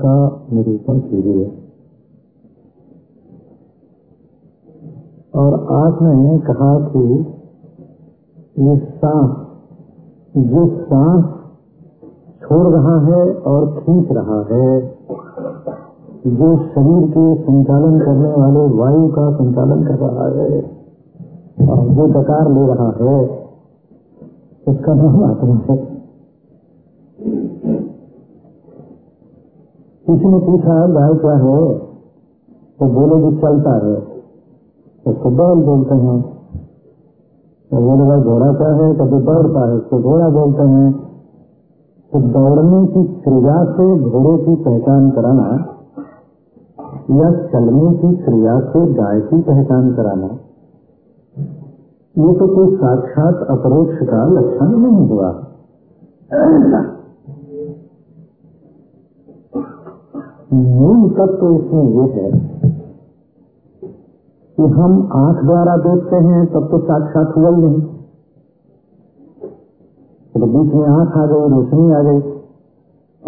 का निरूपण कीजिए। और आपने कहा कि ये सांस जिस सांस छोड़ रहा है और खींच रहा है। जो शरीर के संचालन करने वाले वायु का संचालन कर रहा है और जो डकार ले रहा है, उसका नाम आत्मा है। किसी ने पूछा गाय क्या है? तो बोले कि चलता है। उसको बैल बोलते हैं। तो बोले, भाई, घोड़ा क्या है? कभी दौड़ता है, उसको घोड़ा बोलते हैं। तो दौड़ने की क्रिया से घोड़े की पहचान कराना या चलने की क्रिया से गाय की पहचान कराना, ये तो कोई साक्षात अपरोक्ष का लक्षण नहीं हुआ। मूल तत्व तो इसमें ये है कि हम आँख द्वारा देखते हैं, तब तो साक्षात हुआ ही नहीं। तो बीच में आँख आ गई, रोशनी आ गई।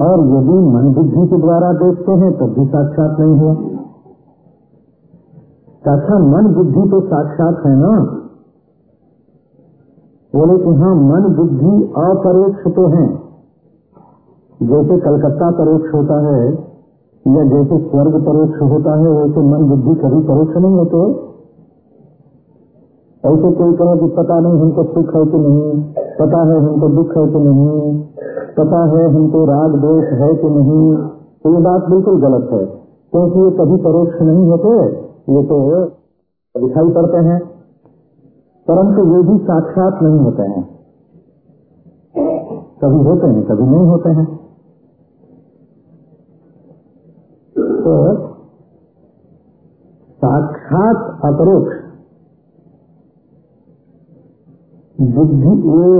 और यदि मन बुद्धि के द्वारा देखते हैं, तब भी साक्षात नहीं हुआ। अच्छा मन बुद्धि तो साक्षात है ना? बोले कि हाँ मन बुद्धि अपरोक्ष तो है। जैसे कलकत्ता परोक्ष होता है या जैसे स्वर्ग परोक्ष होता है, वैसे मन बुद्धि कभी परोक्ष नहीं होते ऐसे कोई कहो कि पता नहीं हमको सुख है कि नहीं, पता है हमको दुख है कि नहीं, पता है हमको राग दोष है कि नहीं तो ये बात बिल्कुल गलत है। क्योंकि ये कभी परोक्ष नहीं होते, ये तो दिखाई पड़ते हैं। परंतु ये भी साक्षात नहीं होते हैं। कभी होते हैं, कभी नहीं होते हैं। तो साक्षात अपरोक्ष बुद्धि ये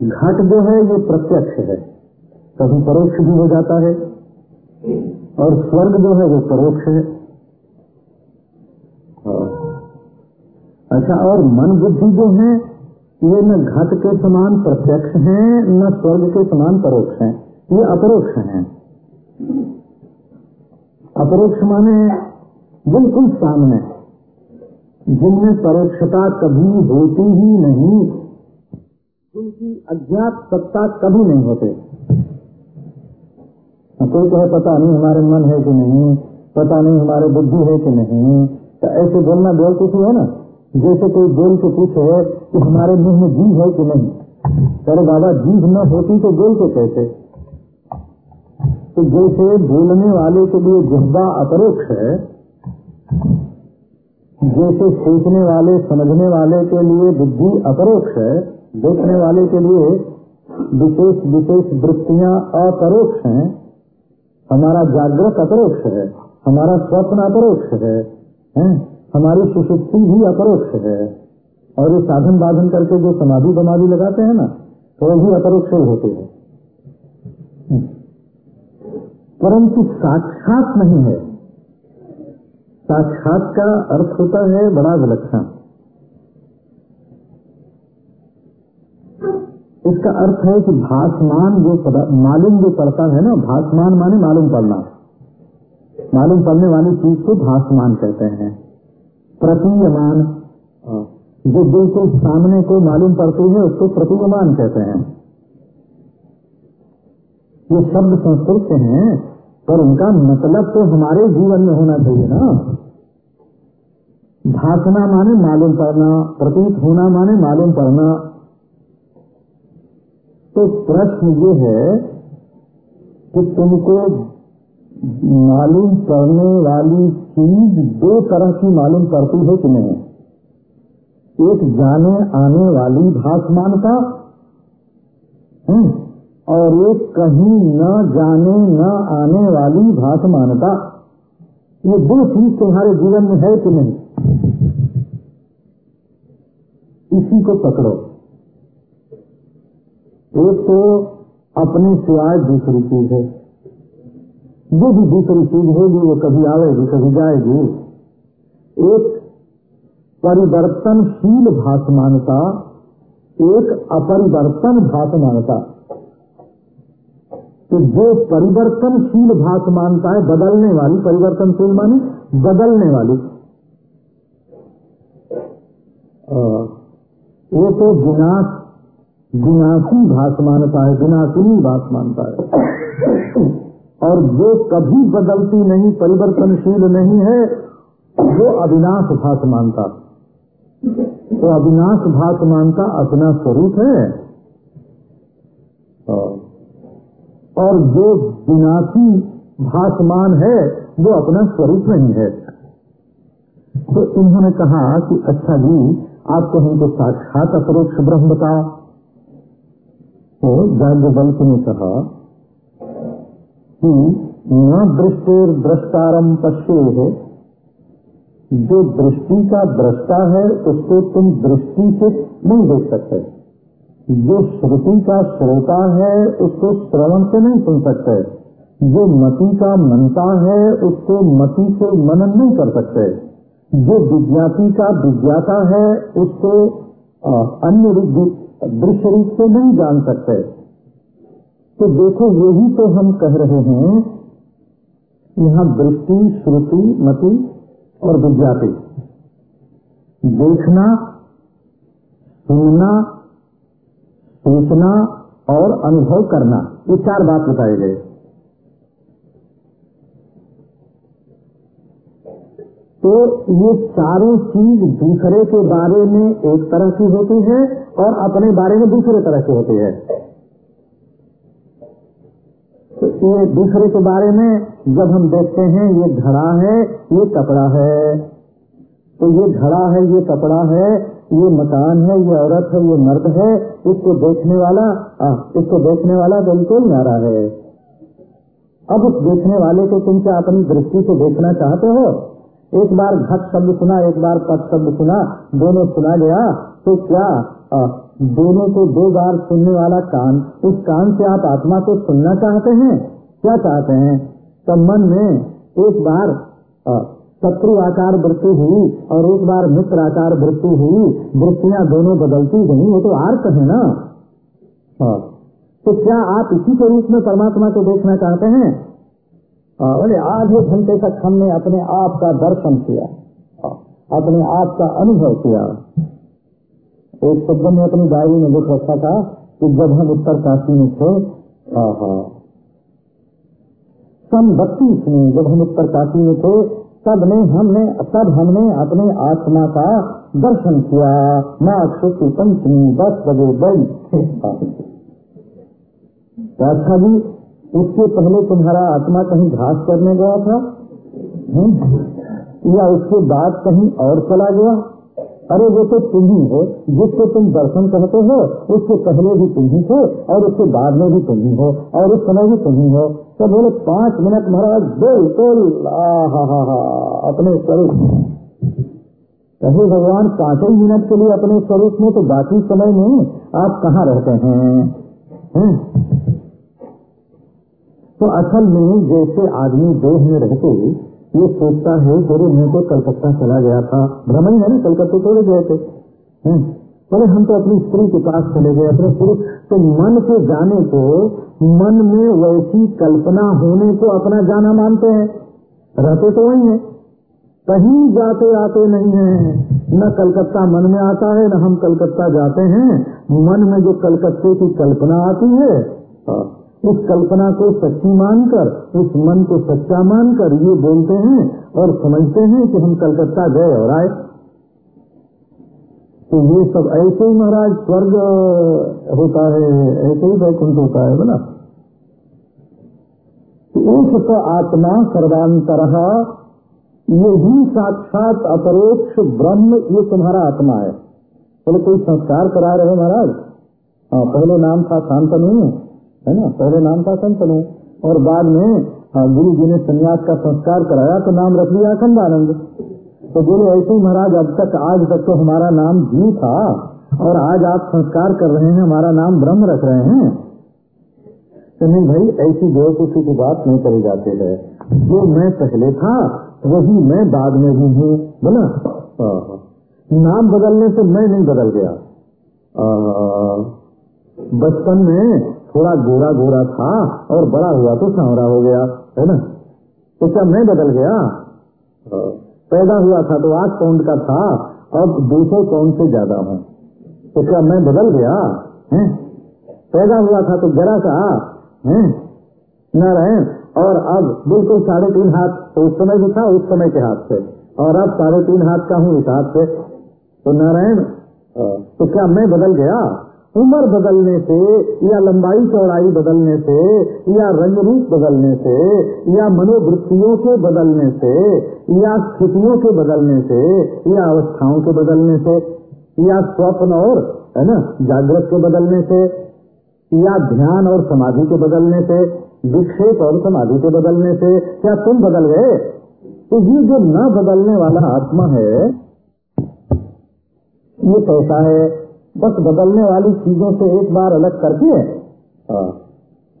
घट जो है, ये प्रत्यक्ष है। कभी परोक्ष भी हो जाता है और स्वर्ग जो है, वो परोक्ष है। अच्छा और मन बुद्धि जो है, ये न घट के समान प्रत्यक्ष है, न स्वर्ग के समान परोक्ष है। ये अपरोक्ष है। अपरोक्ष माने बिल्कुल सामने। जिनमें परोक्षता कभी होती ही नहीं, उनकी अज्ञात सत्ता कभी नहीं होते। कोई कहे, पता नहीं हमारे मन है कि नहीं, पता नहीं हमारे बुद्धि है कि नहीं। तो ऐसे बोलना बेवकूफ़ी है ना? जैसे कोई बोल के पूछे कि हमारे मुँह में जीव है कि नहीं? अरे बाबा, जीव न होती तो बोल के कैसे? तो जैसे बोलने वाले के लिए जिह्वा अपरोक्ष है जैसे सोचने वाले समझने वाले के लिए बुद्धि अपरोक्ष है देखने वाले के लिए विशेष विशेष वृत्तियाँ अपरोक्ष हैं हमारा जागृत अपरोक्ष है हमारा स्वप्न अपरोक्ष है, है? हमारी सुशक्ति भी अपरोक्ष है और ये साधन बाधन करके जो समाधि बमाधि लगाते हैं ना तो भी अपरोक्ष होते हैं परंतु साक्षात नहीं है। साक्षात का अर्थ होता है बड़ा विलक्षण। इसका अर्थ है कि भासमान जो मालूम जो पड़ता है ना, भासमान माने मालूम पड़ना। मालूम पड़ने वाली चीज़ को भासमान कहते हैं। प्रतीयमान, जो बिल्कुल सामने को मालूम पड़ती है, उसको प्रतीयमान कहते हैं। ये शब्द संस्कृत के हैं। पर उनका मतलब तो हमारे जीवन में होना चाहिए ना। भाषना माने मालूम पड़ना, प्रतीत होना माने मालूम पड़ना। तो प्रश्न ये है कि तुमको मालूम करने वाली चीज़ दो तरह की मालूम करती है कि नहीं? एक जाने आने वाली भाषमान भाषमानता और एक कहीं न जाने, न आने वाली भाषमानता ये दो चीज़ तुम्हारे जीवन में है कि नहीं? इसी को पकड़ो। एक तो अपने सिवाय दूसरी चीज़ है। जो भी दूसरी चीज़ होगी, वो कभी आएगी, कभी जाएगी। एक परिवर्तनशील भाषमानता एक अपरिवर्तन भाषमानता तो जो परिवर्तनशील भाषमानता है, बदलने वाली, परिवर्तनशील माने बदलने वाली। वो तो विनाश, विनाशी भाषमानता है विनाशिनी भाषमानता है। और जो कभी बदलती नहीं, परिवर्तनशील नहीं है, वो अविनाश भाषमानता तो अविनाश भाषमानता अपना स्वरूप है। और जो विनाशी भाषमान है, वो अपना स्वरूप नहीं है। तो इन्होंने कहा कि अच्छा जी आपको हमको साक्षात अपरोक्ष ब्रह्म बताओ तो जाग्ञवल्क ने कहा कि, न दृष्टिर दृष्टारम पश्चे है जो दृष्टि का दृष्टा है, उसको तुम दृष्टि से नहीं देख सकते। जो श्रुति का श्रोता है, उसको श्रवण से नहीं सुन सकते। जो मति का मनता है, उसको मति से मनन नहीं कर सकते। जो विज्ञाति का विज्ञाता है, उसको अन्य रूप, दृश्य रूप से नहीं जान सकते। तो देखो, यही तो हम कह रहे हैं, यहाँ दृष्टि, श्रुति, मति और विज्ञाति। देखना, सुनना सोचना और अनुभव करना, ये चार बात बताए गए तो ये चारों चीज़ दूसरे के बारे में एक तरह की होती है और अपने बारे में दूसरे तरह की होती है। तो ये दूसरे के बारे में जब हम देखते हैं, ये घड़ा है, ये कपड़ा है। तो ये घड़ा है, ये कपड़ा है ये मकान है ये औरत है ये मर्द है इसको देखने वाला आ, इसको देखने वाला बिल्कुल न्यारा है। अब उस देखने वाले को तुम क्या अपनी दृष्टि से देखना चाहते हो? एक बार घट शब्द सुना एक बार पट शब्द सुना दोनों सुना गया तो क्या? आ, दोनों को दो बार सुनने वाला कान उस कान से आप आत्मा को सुनना चाहते हैं? क्या चाहते हैं? तो मन में एक बार शत्रु आकार वृत्ति हुई और एक बार मित्र आकार वृत्ति हुई, वृत्तियाँ दोनों बदलती गई वो तो आर्थ है ना? तो क्या आप इसी के रूप में परमात्मा को देखना चाहते हैं? बोले, आधे घंटे तक हमने अपने आप का दर्शन किया अपने आप का अनुभव किया। एक शब्द में अपनी डायरी में लिख रखा था कि जब हम उत्तर काशी में थे सन बत्तीस में जब हम उत्तर काशी में थे तब ने हमने, तब हमने अपने आत्मा का दर्शन किया। माँ शुक्ल पंचमी, दस बजे बड़ी। अच्छा जी, उसके पहले तुम्हारा आत्मा कहीं घास करने गया था? हुँ? या उसके बाद कहीं और चला गया? अरे वो तो तुम ही हो, जिसको तुम दर्शन कहते हो, उसके पहले भी तुम ही थे, और उसके बाद में भी तुम ही हो, और उस समय भी तुम ही हो। तो बोले, पाँच मिनट महाराज, बिल्कुल अपने स्वरूप कहे भगवान, पाँच ही मिनट के लिए अपने स्वरूप में तो बाकी समय में आप कहाँ रहते हैं? है? तो असल में जैसे आदमी देह में रहते, ये सोचता है, तेरे मुँह को कलकत्ता चला गया था। भ्रम ही है ना, कलकत्ते थोड़े गए थे। बोले, हम तो अपनी स्त्री के पास चले गए, अपने पुरुष। तो मन के जाने को मन में वैसी कल्पना होने को अपना जाना मानते हैं। रहते तो वही है। कहीं जाते आते नहीं है। न कलकत्ता मन में आता है, न हम कलकत्ता जाते हैं। मन में जो कलकत्ते की कल्पना आती है उस कल्पना को सच्ची मानकर, उस मन को सच्चा मानकर ये बोलते हैं और समझते हैं कि हम कलकत्ता गए और आए। तो ये सब ऐसे ही महाराज स्वर्ग होता है ऐसे ही वैकुंठ होता है बोला एक तो आत्मा सर्वांतर ये ही साक्षात अपरोक्ष ब्रह्म ये तुम्हारा आत्मा है। चलो कोई संस्कार करा रहे महाराज? हाँ पहले नाम था शांतनु है ना? पहले नाम था संतनु और बाद में हाँ, गुरु जी ने संन्यास का संस्कार कराया तो नाम रख लिया अखंडानंद। तो बोले, ऐसे ही महाराज, अब तक आज तक तो हमारा नाम जी था और आज आप संस्कार कर रहे हैं, हमारा नाम ब्रह्म रख रहे हैं। तो नहीं भाई, ऐसी किसी की बात नहीं करी जाती है। जो मैं पहले था, वही मैं बाद में भी हूँ, बोला। नाम बदलने से मैं नहीं बदल गया। बचपन में थोड़ा गोरा गोरा था और बड़ा हुआ तो सांवरा हो गया, है ना? तो क्या मैं बदल गया? पैदा हुआ था तो आठ पाउंड का था? अब दो सौ पाउंड से ज़्यादा हूँ? तो क्या मैं बदल गया? है? पैदा हुआ था तो जरा सा, है? नारायण, और अब बिल्कुल साढ़े तीन हाथ तो उस समय भी था, उस समय के हाथ से। और अब साढ़े तीन हाथ का हूँ इस हाथ से। तो नारायण तो क्या मैं बदल गया? उम्र बदलने से, या लंबाई चौड़ाई बदलने से, या रंग रूप बदलने से, या मनोवृत्तियों के बदलने से, या स्थितियों के बदलने से, या अवस्थाओं के बदलने से, या स्वप्न और, है ना, जागृत के बदलने से, या ध्यान और समाधि के बदलने से, विक्षेप और समाधि के बदलने से, क्या तुम बदल गए? तो ये जो न बदलने वाला आत्मा है, ये कैसा है? बस बदलने वाली चीज़ों से एक बार अलग करके हाँ।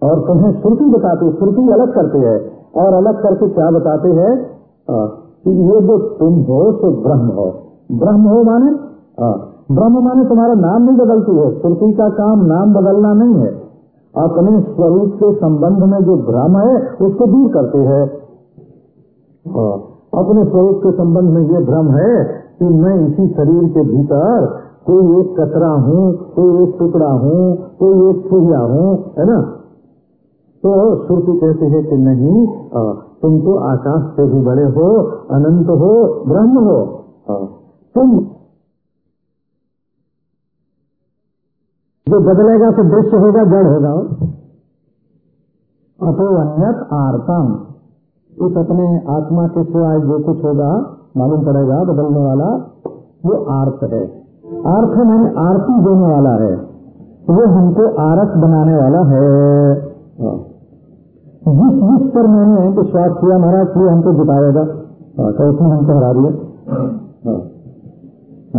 और तुम्हें श्रुति बताती श्रुति अलग करती है। और अलग करके क्या बताते हैं? हाँ, कि ये जो तुम हो तो ब्रह्म हो। ब्रह्म हो माने? हाँ, ब्रह्म माने तुम्हारा नाम नहीं बदलती है। श्रुति का काम नाम बदलना नहीं है। अपने स्वरूप के संबंध में जो भ्रम है उसको दूर करते हैं। अपने स्वरूप के संबंध में ये भ्रम है कि मैं इसी शरीर के भीतर कोई एक कतरा हूँ, कोई एक टुकड़ा हूँ, कोई एक छुहिया हूँ, है ना? तो श्रुति कहते हैं कि नहीं तुम तो आकाश से भी बड़े हो, अनंत हो, ब्रह्म हो तुम जो बदलेगा तो दृश्य होगा, जड़ होगा। अतो अन्यत आरतम। इस अपने आत्मा के सिवाय जो कुछ होगा, मालूम पड़ेगा, बदलने वाला, वो आर्त है। अर्थ मैंने आरती देने वाला है। वो हमको आरस बनाने वाला है। जिस जिस पर मैंने विश्वास किया, महाराज किया हमको जिताएगा तो उसने हमको हरा दिया।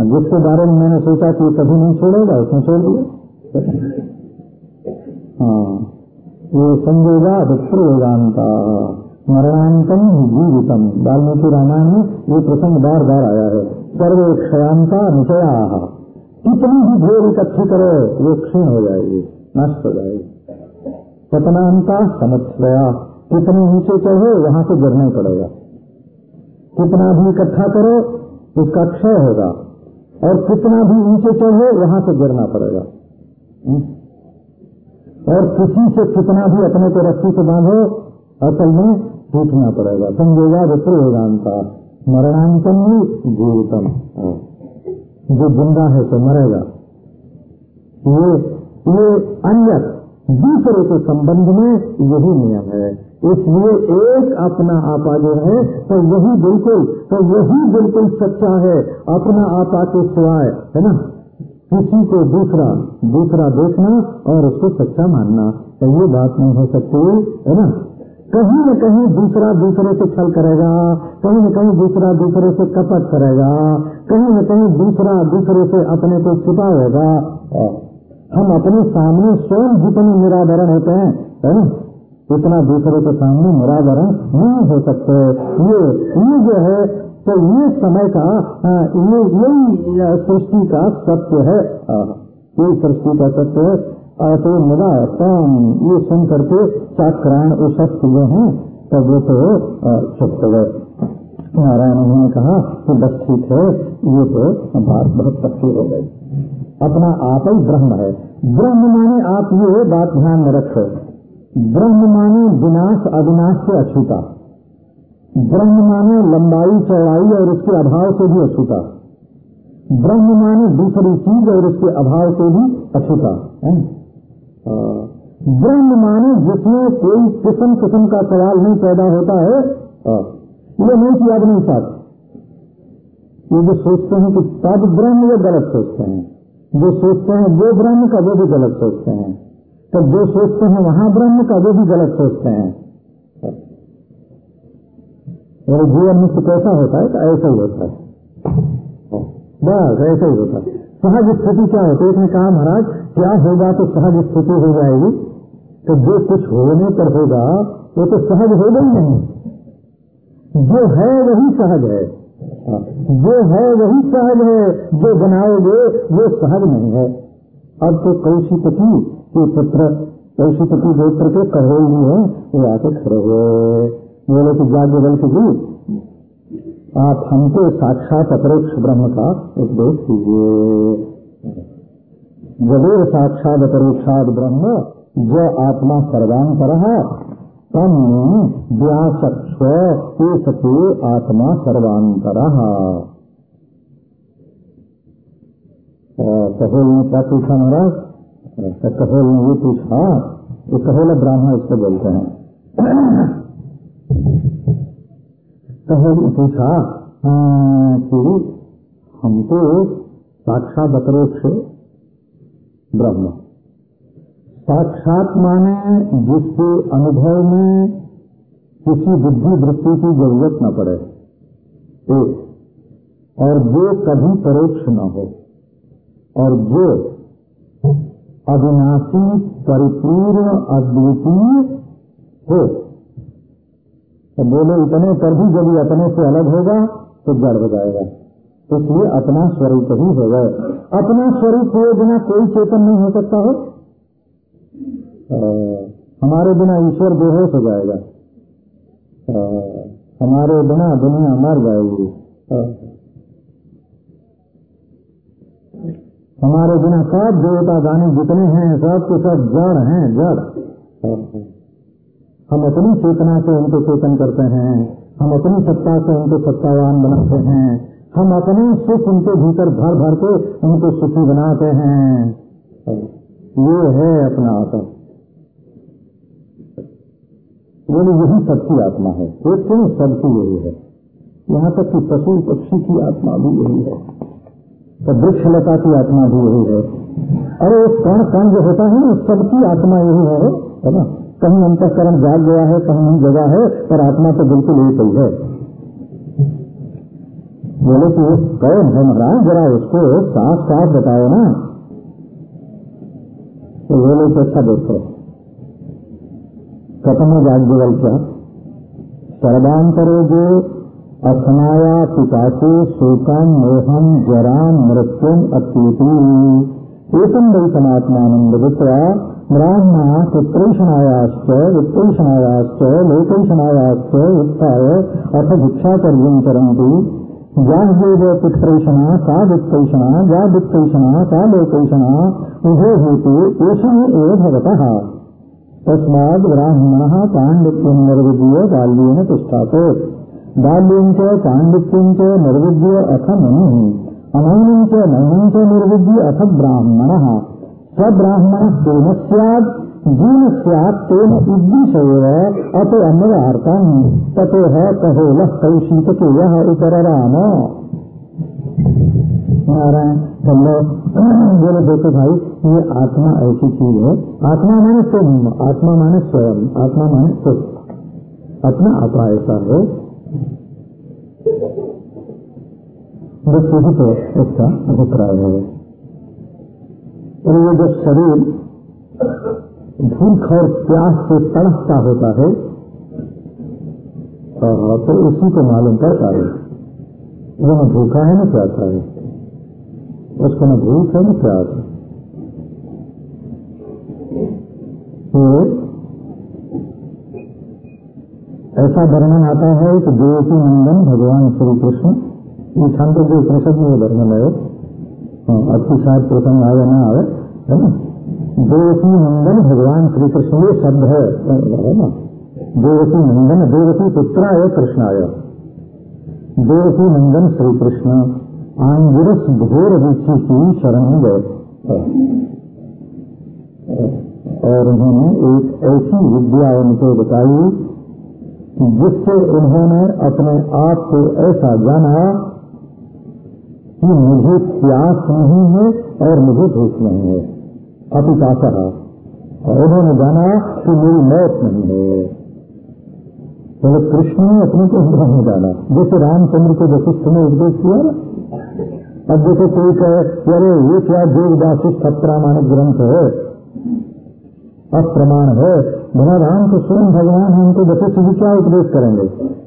जिसके बारे में मैंने सोचा कि कभी नहीं छोड़ेगा, उसने छोड़ दिया। हाँ। ये संजोगा विप्र वेदांता मरणांतम जीवितम। वाल्मीकि रामायण में ये प्रसंग बार बार आया है। सर्वे क्षयांता निचया कितनी भी भोर इकट्ठी करो, वो क्षीण हो जाएगी, नष्ट हो जाएगी। पतनांता समस्या कितने नीचे चढ़ो, वहाँ से गिरना पड़ेगा। कितना भी इकट्ठा करो, उसका क्षय होगा। और कितना भी नीचे चढ़ो, वहाँ से गिरना पड़ेगा। हम्म? और किसी से कितना भी अपने को रस्सी से बांधो, असल में टूटना पड़ेगा। संजोगा विप्र वेदांता। मरणांतम ही जीवितम। जो ज़िंदा है तो मरेगा। ये ये अन्य दूसरे के संबंध में यही नियम है। इसलिए एक अपना आपा जो है तो यही बिल्कुल तो यही बिल्कुल सच्चा है, अपना आपा के सिवाय, है ना? किसी को दूसरा दूसरा देखना और उसको सच्चा मानना तो ये बात नहीं हो सकती, है ना? कहीं न कहीं दूसरा दूसरे से छल करेगा, कहीं न कहीं दूसरा दूसरे से कपट करेगा, कहीं न कहीं दूसरा दूसरे से अपने को छुपाएगा हम अपने सामने स्वयं जितने निराधरण होते हैं, है ना? इतना दूसरे के सामने निराधरण नहीं हो सकते। ये ये जो है तो ये समय का ये, यही सृष्टि का सत्य है, यही सृष्टि का सत्य है। तो मदा तम। ये सुन करके चाक्रायण उस जो हैं, तब वो तो चुप गए। नारायण ने कहा कि बस ठीक है, ये तो बात बहुत पक्की हो गई। अपना आप ही ब्रह्म है। ब्रह्म माने आप ये बात ध्यान में रखो। ब्रह्म माने विनाश, अविनाश से अछूता। ब्रह्म माने लंबाई, चौड़ाई और उसके अभाव से भी अछूता। ब्रह्म माने दूसरी चीज़ और उसके अभाव से भी अछूता ब्रह्म माने जिसमें कोई किस्म किस्म का सवाल नहीं पैदा होता है ये नहीं किया नहीं साथ। ये जो सोचते हैं कि तब ब्रह्म ये गलत सोचते हैं। जो सोचते हैं वो ब्रह्म का वो भी गलत सोचते हैं। तो जो सोचते हैं वहाँ ब्रह्म का वो भी गलत सोचते हैं। और जीवन मुक्त कैसा होता है तो ऐसा ही होता है, बस ऐसा ही होता है। सहज स्थिति क्या होती है? कहा, महाराज, क्या होगा तो सहज स्थिति हो जाएगी? तो जो कुछ होने पर होगा, वो तो सहज ही नहीं। जो है वही सहज है। जो है वही सहज है। जो बनाओगे, वो सहज नहीं है। अब तो कौशिपति के पुत्र, कौशिपति गोत्र के कहोल भी है, वो आके खड़े हुए। बोले तो जाग्ञ बल की आप हमको साक्षात अपरोक्ष ब्रह्म का उपदेश कीजिए जबेर साक्षात अपरोक्षाद ब्रह्म, जो आत्मा सर्वांतर है तम व्याचक्ष एकते आत्मा सर्वांतर। कहोल ने क्या पूछा महाराज कहोल ने ये पूछा ये कहोल ब्राह्मण इससे बोलते हैं। कहोल पूछा कि हमको साक्षात अपरोक्ष ब्रह्म। साक्षात माने जिसके अनुभव में किसी बुद्धि वृत्ति की ज़रूरत न पड़े, एक, और जो कभी परोक्ष न हो, और जो अविनाशी, परिपूर्ण, अद्वितीय हो। तो बोले, इतने पर भी जब अपने से अलग होगा तो जड़ हो जाएगा। इसलिए अपना स्वरूप ही हो गए अपना स्वरूप हुए बिना कोई चेतन नहीं हो सकता हो। हमारे बिना ईश्वर बेहोश हो जाएगा। हमारे बिना दुनिया मर जाएगी। हमारे बिना सब देवता दानी जितने हैं सब के सब जड़ हैं, जड़। हम अपनी चेतना से उनको चेतन करते हैं, हम अपनी सत्ता से उनको सत्तावान बनाते हैं, हम अपने सुख उनके भीतर भर भर के उनको सुखी बनाते हैं। ये है अपना आत्मा। बोले यही सबकी आत्मा है। एक सबकी यही है। यहाँ तक कि पशु पक्षी की आत्मा भी यही है। तो वृक्षलता की आत्मा भी यही है। अरे कण कण जो होता है ना, सबकी आत्मा यही है है ना? कहीं अंतकरण जाग गया है, कहीं नहीं जगह है, पर आत्मा तो बिल्कुल एक ही है। बोले कि कौन है महाराज? जरा उसको साफ़ साफ़ बताओ ना। तो बोले तो अच्छा देखो। कथम याज्ञवल्क्य सर्वांतरो जो असनाया पिताचे शोकम मोहम जरा मृत्युम अत्युति एकम वैतमात्मानंद वित्वा ब्राह्मणा पुत्रैषणायाश्च वित्तैषणायाश्च लोकैषणायाश्च उत्थाय, अथ भिक्षाचर्यं चरन्ति। याह्येव पुत्रैषणा सा वित्तैषणा या वित्तैषणा सा लोकैषणा उभो हेतु एषण एव भवतः। तस्माद ब्राह्मण पांडित्यम निर्विद्य बाल्यन तिष्ठाते। बाल्यं च पांडित्यं च निर्विद्य अथ मनु। अनौनं च नौनं च निर्विद्य अथ ब्राह्मणः। स्वब्राह्मणः स्यात् जीन स्यात् तेन उद्दिशेव अत अन्यवार्तम् ततो है कहो कहोलः कौशीतकेयः उपरराम नारायण चलो बोले, देखो भाई, ये आत्मा ऐसी चीज़ है। आत्मा माने स्वयं, आत्मा माने स्वयं, आत्मा माने सुख अपना आपा ऐसा है यही तो इसका अभिप्राय है। और ये जो शरीर भूख और प्यास से तड़पता होता है तो उसी को मालूम पड़ता है। वो न भूखा है, न प्यासा है। उसको न भूख है, न प्यास है। तो ऐसा वर्णन आता है कि देवकी नंदन भगवान श्री कृष्ण ये छंद जो उपनिषद में वर्णन है। शायद प्रसंग आवे ना आवे। है ना? देवकी नंदन भगवान श्री कृष्ण ये शब्द है। ना? देवकी नंदन देवकी पुत्राय कृष्णाय। देवकी नंदन श्री कृष्ण आंगिरस घोर रुचि की शरण गए और उन्होंने एक ऐसी विद्या उनको बताई जिससे उन्होंने अपने आप को ऐसा जाना कि मुझे प्यास नहीं है और मुझे भूख नहीं है। अपिता और उन्होंने जाना कि मेरी मौत नहीं है। तो कृष्ण ने अपने को नहीं जाना। जैसे रामचंद्र को वशिष्ठ ने उपदेश किया अब देखो कोई कहे अरे, ये क्या वाशिष्ठ अप्रामाणिक ग्रंथ है? अप्रमाण है। भला राम तो स्वयं भगवान है, उनको वशिष्ठ जी क्या उपदेश करेंगे?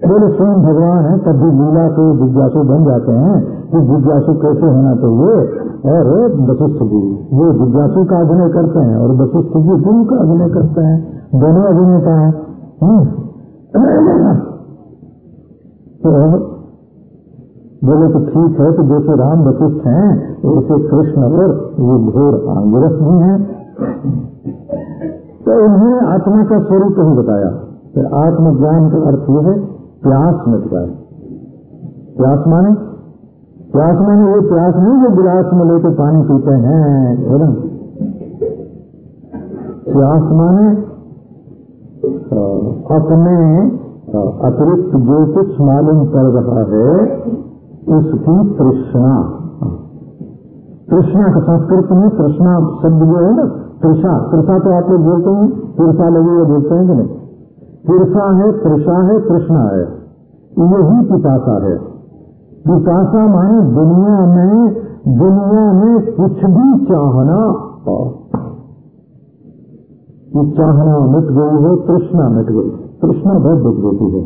बोले, स्वयं भगवान है, तब भी लीला के जिज्ञासु बन जाते हैं। कि जिज्ञासु कैसे होना चाहिए? और वशिष्ठ जी वो जिज्ञासु का अभिनय करते हैं और वशिष्ठ जी गुरु का अभिनय करते हैं। दोनों अभिनेता है। हम्म। तो बोले तो ठीक है तो जैसे राम वशिष्ठ हैं, वैसे कृष्ण और ये घोर आंगिरस भी हैं। तो उन्होंने आत्मा का स्वरूप ही बताया। फिर आत्मज्ञान का अर्थ यह है, प्यास मिट जाए प्यास माने प्यास माने वो प्यास नहीं जो गिलास में लेके पानी पीते हैं प्यास माने अपने अतिरिक्त जो कुछ मालूम कर रहा है, उसकी तृष्णा। तृष्णा का संस्कृत में तृष्णा शब्द जो है ना, तृषा। तृषा तो आप लोग बोलते हैं तृषा लगे हुए बोलते हैं कि नहीं? तृषा है तृषा है, तृष्णा है। यही पिताशा है। पिताशा माने दुनिया में दुनिया में कुछ भी चाहना कि चाहना मिट गई हो, तृष्णा मिट गई तृष्णा बहुत दुख देती है।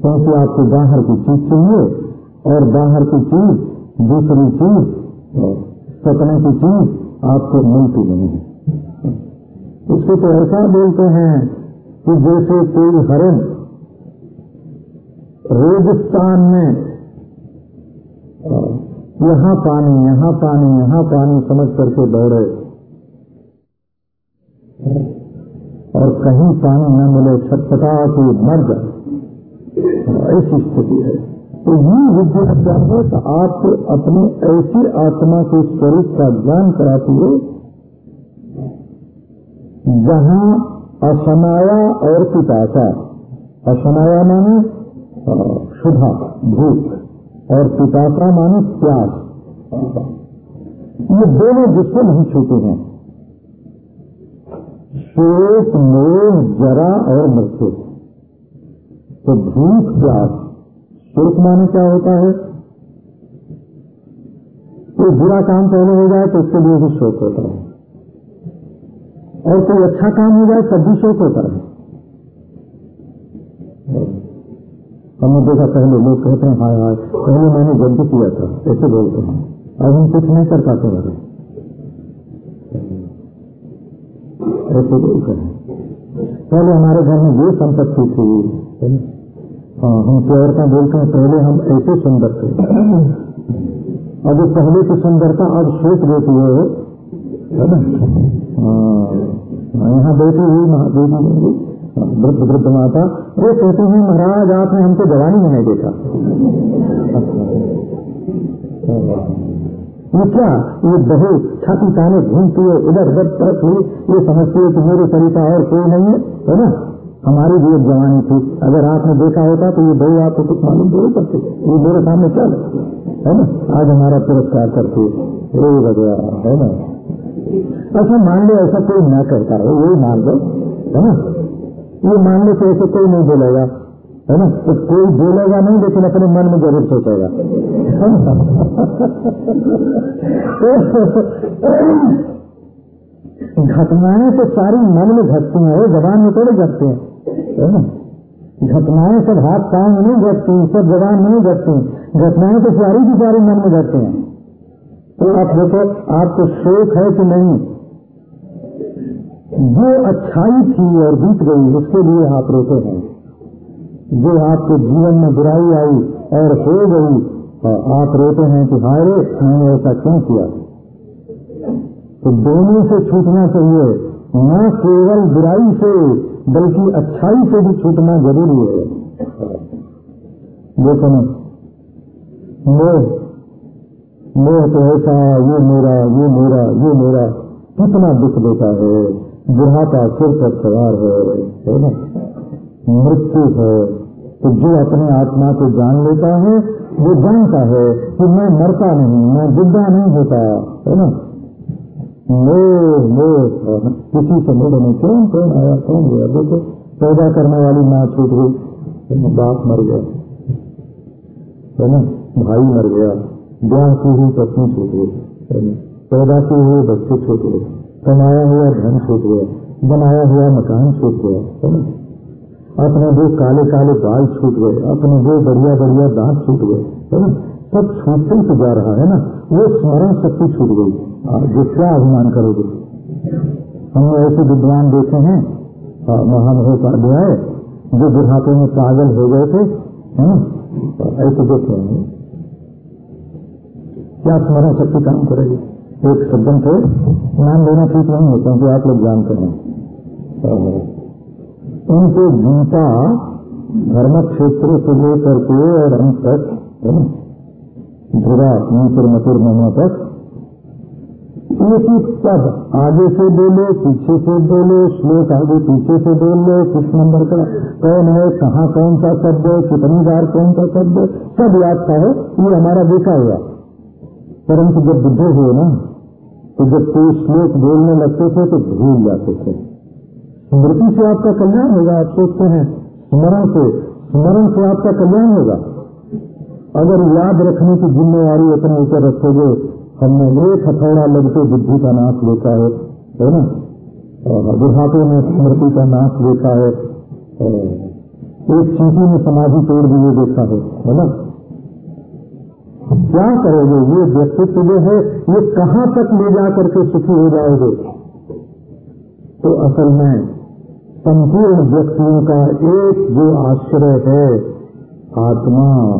क्योंकि आपको बाहर की चीज़ चाहिए और बाहर की चीज़, दूसरी चीज़, सपने की चीज़ आपको मिलती नहीं है। उसको तो ऐसा बोलते हैं कि जैसे कोई हरण रेगिस्तान में, यहाँ पानी यहाँ पानी यहाँ पानी समझ करके दौड़े। और कहीं पानी न मिले, छटपटा के मर जाए। ऐसी स्थिति है। तो ये विद्या क्या है तो आप अपने ऐसी आत्मा के स्वरूप का ज्ञान कराती है, जहाँ असमाया और पिताशा असमाया माने शुभा भूख और पिताशा माने प्यास ये दोनों जिसको नहीं छूते हैं। शोक मोह जरा और मृत्यु। तो भूख प्यास शोक माने क्या होता है? कोई बुरा काम पहले हो जाए तो उसके लिए भी शोक होता है। और कोई अच्छा काम हो जाए तब भी शोक होता है। हमने देखा पहले लोग कहते हैं हाय हाय पहले मैंने जल्दी किया था ऐसे बोलते हैं अब हम कुछ नहीं कर पाते ऐसे बोलते हैं पहले हमारे घर में ये संपत्ति थी हाँ हम औरतें बोलते हैं पहले हम ऐसे सुंदर थे अब पहले की सुंदरता अब शेष देती है है हाँ, यहाँ बैठी हुई महादेवी वृद्ध वृद्ध माता वो कहते हैं महाराज, आपने हमको जवानी में नहीं देखा। ये क्या? ये बहू छाती ताने घूमती है इधर, उधर, तरफ़ हुई ये समझती है कि मेरे सरिता और कोई नहीं है है ना? हमारी भी एक जवानी थी। अगर आपने देखा होता तो ये भाई आपको कुछ मालूम थोड़ी करते ये मेरे सामने क्या है? ना? आज हमारा पुरस्कार करते रे वगैरह है ना? ऐसा मान लो ऐसा कोई ना करता रहो, यही मान लो, है ना? ये मान लो तो ऐसे कोई नहीं बोलेगा, है ना? तो कोई बोलेगा नहीं, लेकिन अपने मन में ज़रूर सोचेगा। घटनाएँ तो सारी मन में घटती हैं, वो जबान में थोड़े घटते हैं, है ना? घटनाएँ सब हाथ पाँव में नहीं घटती, सब जबान में नहीं घटती, घटनाएँ तो सारी की सारी मन में घटते हैं। तो आप देखो, आपको शोक है कि नहीं? जो अच्छाई थी और बीत गई, उसके लिए आप रोते हैं। जो आपके जीवन में बुराई आई और हो गई आप रोते हैं कि हाय मैंने ऐसा क्यों किया? तो दोनों से छूटना चाहिए। न केवल बुराई से, बल्कि अच्छाई से भी छूटना ज़रूरी है। देखो ना मोह मोह तो ऐसा, ये मेरा ये मेरा ये मेरा, कितना दुख देता है। बुढ़ापा सिर पर सवार है ना? मृत्यु है तो जो अपने आत्मा को जान लेता है, वो जानता है कि मैं मरता नहीं, मैं बुद्धा नहीं होता, है ना? मोह मोह किसी से मोह नहीं, कौन कौन आया, कौन गया? देखो, पैदा करने वाली माँ छूट गई बाप मर गया, है ना? भाई मर गया, ब्याह की हुई पत्नी छूट गई पैदा किए हुए बच्चे छूट गए। कमाया हुआ धन छूट गया बनाया हुआ मकान छूट गया अपने वो काले काले बाल छूट गए, अपने वो बढ़िया बढ़िया दांत छूट गए, है ना? सब छूटते ही तो जा रहा है ना? वो स्मरण शक्ति छूट गई। जिसका अभिमान करोगे? हमने ऐसे विद्वान देखे हैं महामहोपाध्याय, जो बुढ़ापे में पागल हो गए थे, है ना? ऐसे देखे हैं। क्या स्मरण शक्ति काम करेगी? एक सज्जन थे, नाम लेना ठीक नहीं है, क्योंकि आप लोग जानते हैं। उनको गीता धर्म क्षेत्र से लेकर के और अंत तक, ध्रुवा नीचर मथुर ममा तक, एक एक आगे से बोलो, पीछे से बोलो, श्लोक आगे पीछे से बोल लो किस नंबर का, कौन है, कहाँ कौन सा शब्द है, कितनी बार कौन सा शब्द सब याद था है ये हमारा देखा हुआ। परंतु जब बुद्धे हुए ना तो जब कोई श्लोक बोलने लगते थे तो भूल जाते थे। स्मृति से आपका कल्याण होगा, आप सोचते हैं। स्मरण से स्मरण से आपका कल्याण होगा। अगर याद रखने की जिम्मेवारी अपने ऊपर रखोगे, हमने एक हथौड़ा लगते बुद्धि का नाश देखा है है ना? बुढ़ापे में स्मृति का नाश देखा है एक चीटी में समाधि तोड़ दिए देखा है है ना? क्या करोगे? ये व्यक्तित्व जो है, ये कहाँ तक ले जा करके सुखी हो जाओगे? तो असल में संपूर्ण व्यक्तियों का एक जो आश्रय है, आत्मा,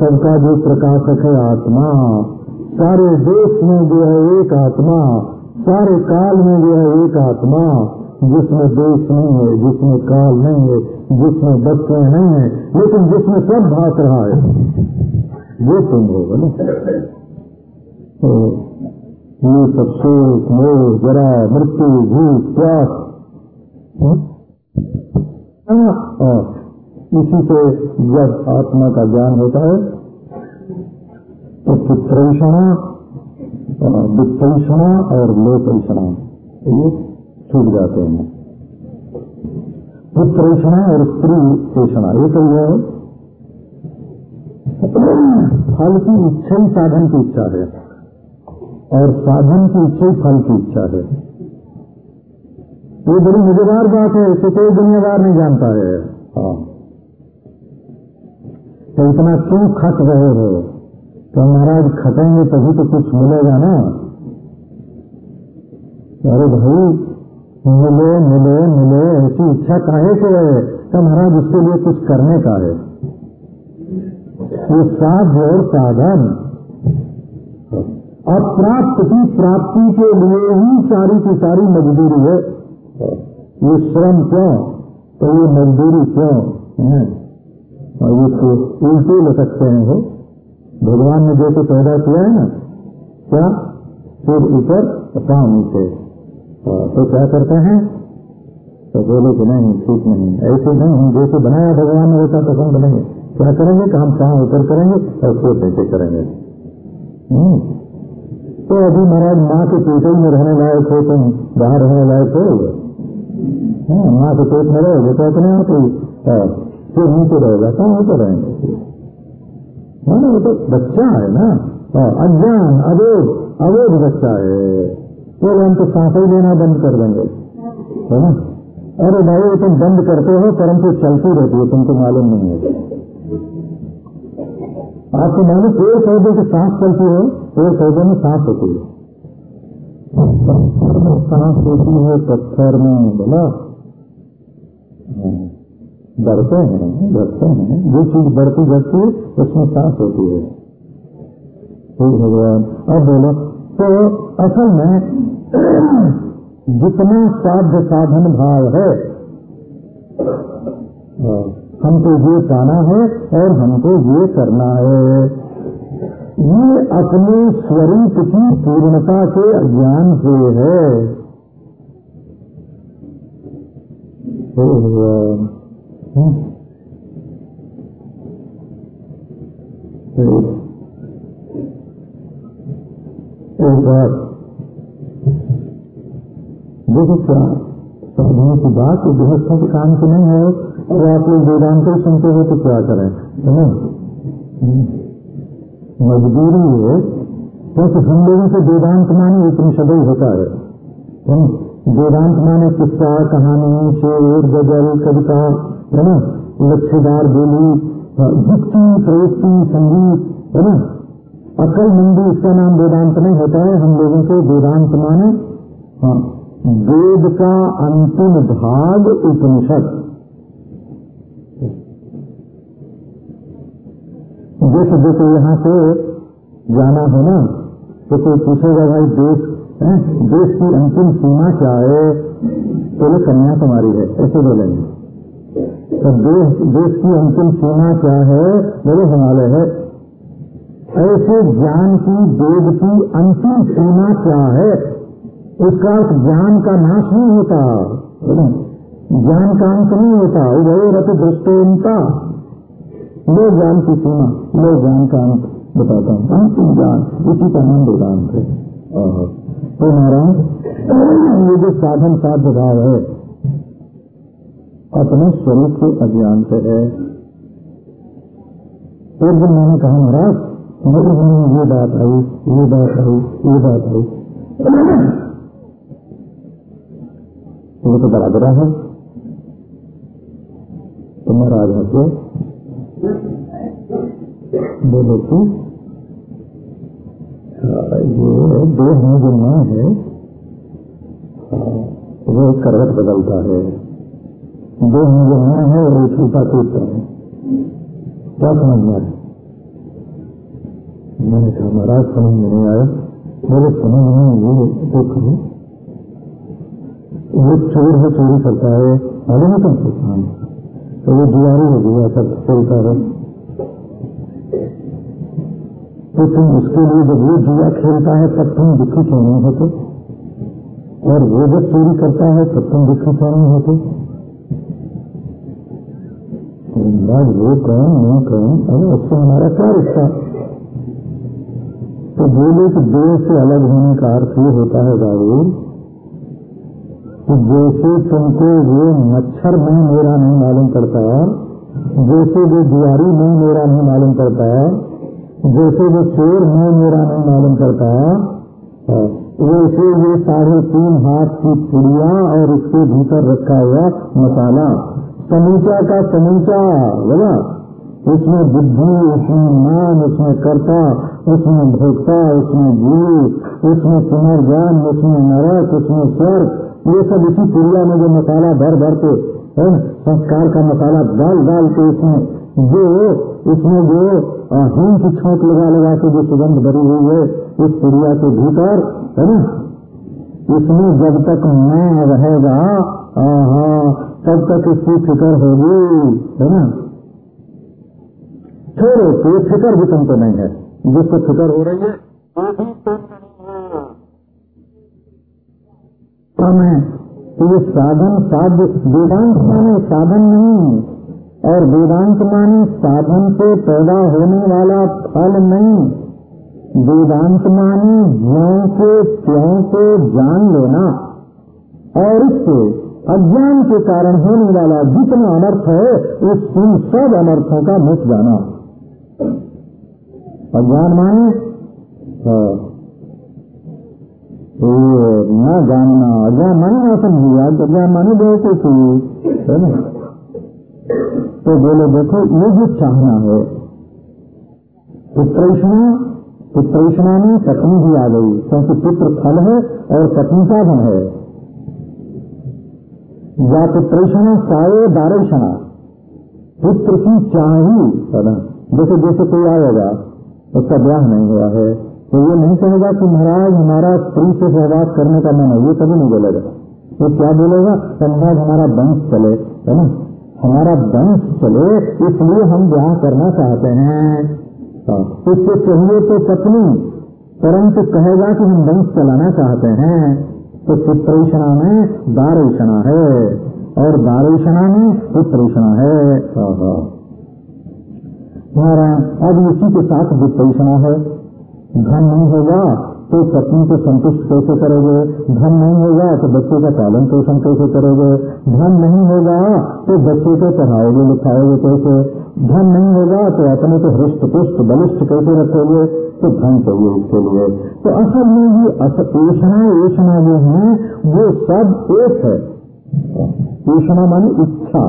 सबका जो प्रकाशक है आत्मा, सारे देश में जो है एक आत्मा, सारे काल में जो है एक आत्मा, जिसमें देश नहीं है, जिसमें काल नहीं है, जिसमें बच्चे नहीं है, लेकिन जिसमें सब भाग रहा है। वो तुम हो ना? तो ये सब शोक मोह जरा मृत्यु भूख प्यास हाँ, इसी से जब आत्मा का ज्ञान होता है तो पुत्रषणा वित्तषणा और लोकषणा ये छूट जाते हैं। पुत्रषणा और स्त्री पेषणा ये तो यह फल की इच्छा ही साधन की इच्छा है। और साधन की इच्छा ही फल की इच्छा है। ये बड़ी मज़ेदार बात है, इसे कोई दुनियादार नहीं जानता है। हाँ। तो इतना क्यों खट रहे हो? तो महाराज, खटेंगे तभी तो कुछ मिलेगा ना। अरे भाई, मिले मिले मिले, ऐसी इच्छा काहे से है? तो महाराज, उसके लिए कुछ करने का है। ये साध और साधन। अप्राप्त की प्राप्ति के लिए ही सारी की सारी मजदूरी है। ये श्रम क्यों? तो ये मजदूरी क्यों? है? और ये तो उल्टे लटकते हैं भगवान ने जैसे पैदा किया है ना, क्या? फिर ऊपर पाँव नीचे। तो क्या करते हैं? तो बोले कि नहीं, ठीक नहीं। ऐसे नहीं, हम जैसे बनाया भगवान ने वैसा पसंद बनेंगे। क्या करेंगे? कि हम पाँव ऊपर करेंगे? और फिर नीचे करेंगे। हम्म। तो अभी महाराज माँ के पेट में रहने लायक हो तुम बाहर रहने लायक हो? हाँ, माँ के पेट में रहोगे तो अपने आप ही हाँ, फिर नीचे रहेगा कहाँ ऊपर रहेंगे। ना वो तो बच्चा है ना? हाँ, अज्ञान अबोध अबोध बच्चा है। तो हम तो सांस ही लेना बंद कर देंगे। है ना? अरे भाई तुम बंद करते हो परंतु चलती रहती है तुमको मालूम नहीं है। आपको मालूम पेड़ पौधे की सांस चलती है, पेड़ पौधे में सांस होती है। पत्थर में सांस होती है, पत्थर में बोला। डरते हैं डरते हैं। जो चीज़ बढ़ती बढ़ती उसमें सांस होती है। भगवान, अब बोलो तो असल में जितना साध्य साधन भाव है। हमको ये पाना है और हमको ये करना है। ये अपने स्वरूप की पूर्णता के अज्ञान से है। एक बात। देखो क्या बात गृहस्थों के काम की नहीं है। और आप लोग वेदांत सुनते हो तो क्या करें? मजबूरी है, क्योंकि हम लोगों से वेदांत माने उपनिषद ही होता है। वेदांत माने किस्सा, कहानी, शेर, गज़ल, कविता, है ना? लक्ष्यदार बोली युक्ति प्रवृत्ति, संगीत, है ना? अकल मंदी इसका नाम वेदांत नहीं होता है। हम लोगों को वेदांत माने हाँ वेद का अंतिम भाग उपनिषद। जैसे देखो यहाँ से जाना है ना तो कोई पूछेगा भाई देश देश की अंतिम सीमा क्या है? तो बोले कन्याकुमारी है, ऐसे बोलेंगे। तो देश देश की अंतिम सीमा क्या है? बोले, हिमालय है। ऐसे ज्ञान की, वेद की अंतिम सीमा क्या है? उसका ज्ञान का नाश नहीं होता। ज्ञान का अंत नहीं होता। उभय रथ दृष्टोनता। लो ज्ञान की सीमा लो ज्ञान का अंत बताता हूँ। अंतिम ज्ञान इसी का नाम वेदांत है। तो नारायण, ये जो साधन साध्य भाव है, अपने स्वरूप के अज्ञान से है। एक दिन मैंने कहा महाराज मेरे मन में ये बात आई, ये बात आई, ये बात आई। वो तो बड़ा है। तो मैं राजा को बोलो कि ये देह में जो मैं है। वो करवट बदलता है। देह में जो मैं है वो छूटा टूटता है। क्या समझ में आया? मैंने कहा, महाराज, समझ में नहीं आया। मेरे समझ में ये तो करो वो चोर है, चोरी करता है अरे मैं तुम हाँ। तो वो जुआरी हो गया सब चलता है। तो तुम उसके लिए जब वो जुआ खेलता है, तब तुम दुखी क्यों नहीं होते? और वो जब चोरी करता है, तब तुम दुखी क्यों नहीं होते? वो कौन मैं कौन? अरे, उससे हमारा क्या रिश्ता? तो बोले कि देह से अलग होने का अर्थ ये होता है बाबू कि जैसे तुमको वो मच्छर में मेरा नहीं मालूम पड़ता, जैसे वो दिवारी में मेरा नहीं मालूम पड़ता, जैसे वो चोर में मेरा नहीं मालूम पड़ता, वैसे ये साढ़े तीन हाथ की चिड़िया और उसके भीतर रखा हुआ मसाला। समूचा का समूचा, बोला। उसमें बुद्धि, उसमें मान, उसमें कर्ता, उसमें भोक्ता, उसमें जीव, उसमें पुनर्ज्ञान उसमें नरक, उसमें स्वर्ग ये सब इसी पुरिया में जो मसाला भर भर के है, संस्कार का मसाला डाल डाल के उसमें जो उसमें जो हिम की छोंक लगा लगा के जो सुगंध भरी हुई है, इस पुरिया के भीतर, है ना? इसमें जब तक मैं रहेगा तब तक इसकी फ़िक्र होगी, है ना? छोड़ो तो फ़िक्र भी तुमको नहीं है। जिसको फ़िक्र हो रही है, वो भी है तो ये साधन साध्य, वेदांत माने साधन नहीं और वेदांत माने साधन से पैदा होने वाला फल नहीं। वेदांत माने ज्यों के त्यों को जान लेना। और इससे अज्ञान के कारण होने वाला जितना अनर्थ है उस इन सब अनर्थों का मुख जाना। अज्ञान माने चाहना जानना अज्ञान माने ना समझिए अज्ञान माने जैसे थी है ना? तो बोले, देखो, ये जो चाहना है पुत्रषणा पुत्रषणा में पत्नी भी आ गई, क्योंकि पुत्र फल है और पत्नी साधन है। या पुत्रषणा साये दारेषणा पुत्र की चाह जैसे जैसे कोई आएगा, उसका ब्याह नहीं हुआ है तो ये नहीं कहेगा कि महाराज हमारा स्त्री से सहवास करने का मन है ये कभी नहीं बोलेगा। वो क्या बोलेगा? महाराज हमारा वंश चले है ना? हमारा वंश चले इसलिए हम ब्याह करना चाहते हैं। हाँ, इससे चाहिए तो पत्नी परंतु कहेगा कि हम वंश चलाना चाहते हैं। तो पुत्रेषणा में दारेषणा है और दारेषणा में पुत्रेषणा है। नारायण अब इसी के साथ वित्तेषणा है। धन नहीं होगा तो पत्नी को संतुष्ट कैसे करोगे? धन नहीं होगा तो बच्चे का पालन पोषण कैसे करोगे? धन नहीं होगा तो बच्चे को पढ़ाओगे, लिखाओगे कैसे? धन नहीं होगा तो अपने को हृष्ट पुष्ट, बलिष्ठ कैसे रखोगे? तो धन चाहिए इसके लिए। तो असल में ये ऐषणा ऐषणा जो है, वो सब एक है। ऐषणा मानी इच्छा,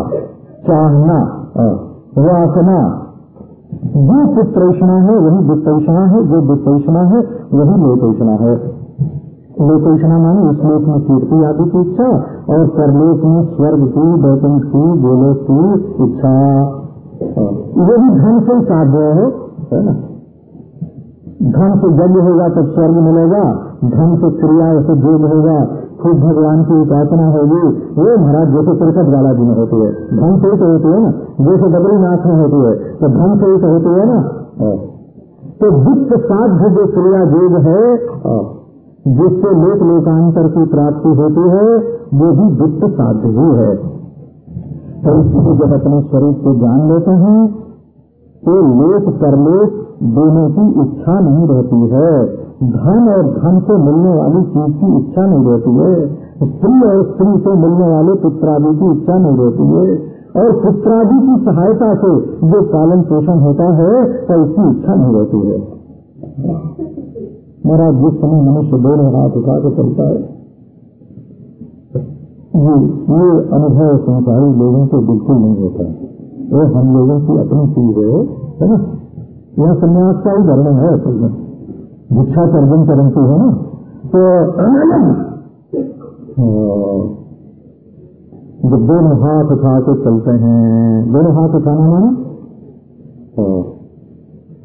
चाहना वासना। जो पुत्रेषणा है, वही वित्तेषणा है, जो वित्तेषणा है, वही लोकेषणा है। लोकेषणा माने इस लोक में कीर्ति आदि की इच्छा और परलोक में स्वर्ग की वैकुंठ की, गोलोक की इच्छा। ये भी धन से साध्य है है ना? धन से यज्ञ होगा तब स्वर्ग मिलेगा, धन से क्रिया से योग होगा खूब भगवान की उपासना होगी वो महाराज जैसे तिरकट वाला जी में होती है। धन से ही तो होती है ना। जैसे बद्रीनाथ में होती है तो धन से ही तो होती है ना। हाँ। तो वित्त साध्य जो क्रिया योग है हाँ, जिससे लोक लोकांतर की प्राप्ति होती है वो भी वित्त साध्य ही है। तो इसलिए जब अपने स्वरूप को जान लेते हैं तो लोक परलोक दोनों की इच्छा नहीं रहती है। धन और धन से मिलने वाली चीज़ की इच्छा नहीं रहती है। स्त्री और स्त्री से मिलने वाले पुत्रादि की इच्छा नहीं रहती है। और पुत्रादि की सहायता से जो पालन पोषण होता है तो उसकी इच्छा नहीं रहती है। मेरा जिस समय मनुष्य दोनों हाथ उठा के चलता है, ये ये अनुभव संसारी लोगों को बिल्कुल नहीं होता वो हम लोगों की अपनी चीज़ है ना? यह संन्यास का ही धर्म है असल में। भिक्षा सर्जन करती है ना? तो जब दोनों हाथ उठा के चलते हैं, दोनों हाथ उठाना माना तो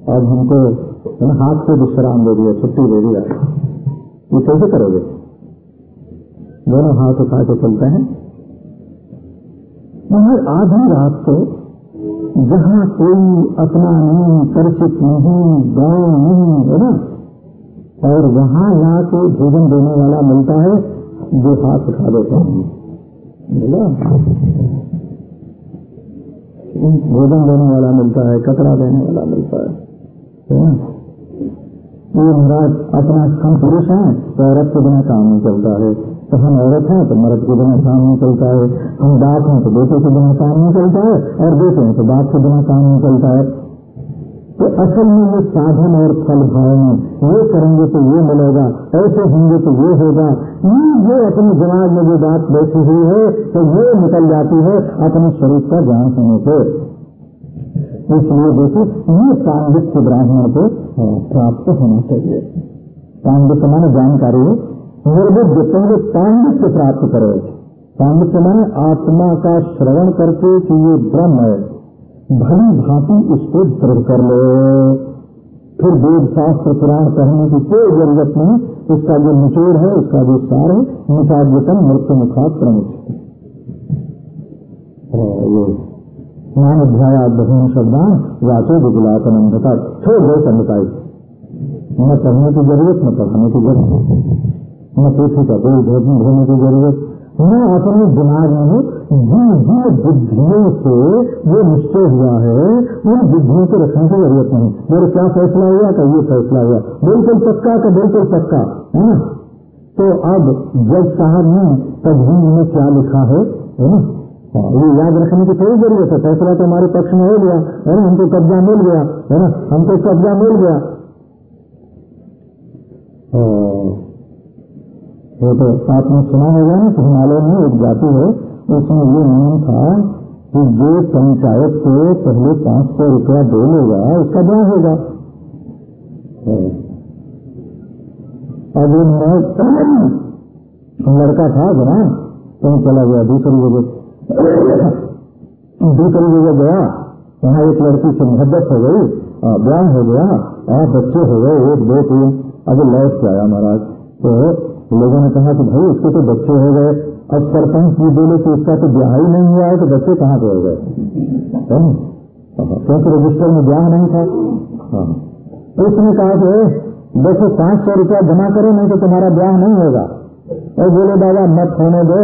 अब हमको हाथ से विश्राम दे दिया, छुट्टी दे दिया। ये कैसे करोगे? दोनों हाथ उठा के चलते हैं। मगर आधी रात को जहाँ कोई अपना नहीं परिचित नहीं, गाँव नहीं, है ना? और वहाँ यहाँ को भोजन देने वाला मिलता है जो हाथ उठा देते हैं। भोजन देने वाला मिलता है कपड़ा देने वाला मिलता है। ये महाराज अपना हम पुरुष हैं तो औरत के बिना काम नहीं चलता है। तो हम औरत हैं तो मर्द के बिना काम नहीं चलता है। हम बाप हैं तो बेटे के बिना काम नहीं चलता है। और बेटे हैं तो बाप के बिना काम नहीं चलता है। तो असल में ये साधन और फल भाव ये करेंगे तो ये मिलेगा, ऐसे होंगे तो ये होगा। ये जो अपने दिमाग में जो बात बैठी हुई है तो ये निकल जाती है अपने शरीर का ज्ञान होने से। इसलिए देखो, ये पांडित्य ब्राह्मण को प्राप्त होना चाहिए। पांडित्य माने जानकारी निर्बुद्ध पहले पांडित्य प्राप्त करे पांडित्य माने आत्मा का श्रवण करके कि ये ब्रह्म है। भली भांति उसको दृढ़ कर लो। फिर वेद शास्त्र पुराण कहने की कोई ज़रूरत नहीं। उसका जो निचोड़ है, उसका जो सार है निचाद्यतम मृत्यु मुखा प्रमुख बहन शब्दान वाचो विगुलातन अंधता छोड़ गए संगताई। न पढ़ने की ज़रूरत, न पढ़ाने की ज़रूरत। न पृथ्वी का कोई भोजन धोने की ज़रूरत। मैं अपने दिमाग में जिन जिन बुद्धियों से वो निश्चय हुआ है उन बुद्धियों को रखने की ज़रूरत नहीं। मेरे क्या फैसला हुआ का ये फैसला हुआ। बिल्कुल पक्का का बिल्कुल पक्का है ना? तो अब जज साहब ने तभी में क्या लिखा है है ना? हाँ, ये याद रखने की थोड़ी ज़रूरत है। फैसला तो हमारे पक्ष में हो गया है ना? हमको कब्जा मिल गया है ना? हमको कब्जा मिल गया। हाँ। वो तो आपने सुना होगा ना कि हिमालय में एक जाति है, उसमें ये नियम था कि जो पंचायत को पहले पाँच सौ रुपया दे लेगा, उसका ब्याह होगा। अब लड़का था बना कहीं चला गया, दूसरी जगह। दूसरी जगह गया, वहाँ एक लड़की से मोहब्बत हो गई ब्याह हो गया और बच्चे हो गए, एक, दो, तीन, अब लौट के आया महाराज। तो लोगों ने कहा कि भाई उसके तो बच्चे हो गए। अब सरपंच जी बोले कि उसका तो ब्याह ही नहीं हुआ है तो बच्चे कहाँ पे हो गए? क्योंकि रजिस्टर में ब्याह नहीं था। हाँ। तो उसने कहा कि देखो, पाँच सौ रुपया जमा करो, नहीं तो तुम्हारा ब्याह नहीं होगा। और बोले, बाबा, मत होने दो,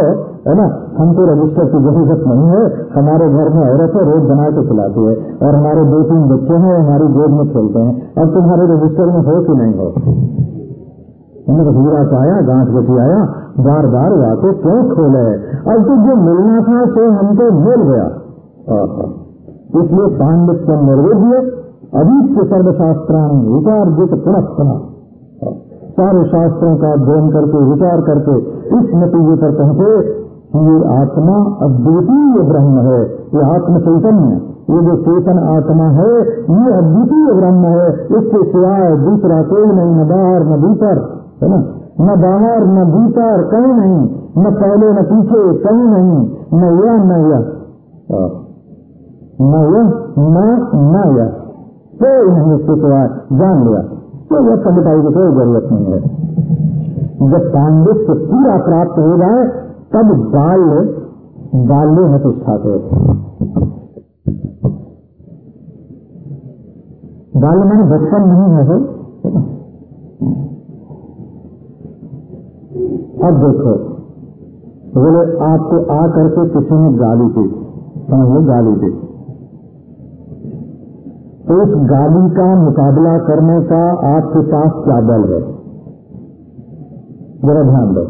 है ना? हमको रजिस्टर की ज़रूरत नहीं है। हमारे घर में औरत है रोज बना के खिलाती है और हमारे दो तीन बच्चे हैं, हमारी गोद में खेलते हैं। अब तुम्हारे रजिस्टर में हो कि नहीं हो? हीरा का आया, गांठ गति आया बार बार वाको क्यों खोले? अब तो जो मिलना था तो हमको मिल गया। इसलिए पांडित्य निर्विध्य अभी सर्वशास्त्रान विचार्जित पुनः सारे शास्त्रों का अध्ययन करके, विचार करके, इस नतीजे पर पहुँचे कि ये आत्मा अद्वितीय ब्रह्म है। ये आत्म चैतन्य ये जो चेतन आत्मा है, ये अद्वितीय ब्रह्म है। इसके सिवाय दूसरा कोई नहीं न बाहर न भीतर। है ना? न बाहर, न भीतर, कहीं नहीं। न पहले, न पीछे, कहीं नहीं। न यह न यह। न यह, न न यह। कोई नहीं इसके सिवा जान लिया। तो यह पंडिताई की कोई ज़रूरत नहीं है। जब पांडित्य पूरा प्राप्त हो जाए, तब बाल बाल्य है तो स्थाते बाल्य मैंने बचपन नहीं है अब देखो, बोले, आपको आ करके किसी ने गाली दी, समझ गाली दी। उस गाली का मुकाबला करने का आपके पास क्या बल है? जरा ध्यान दो।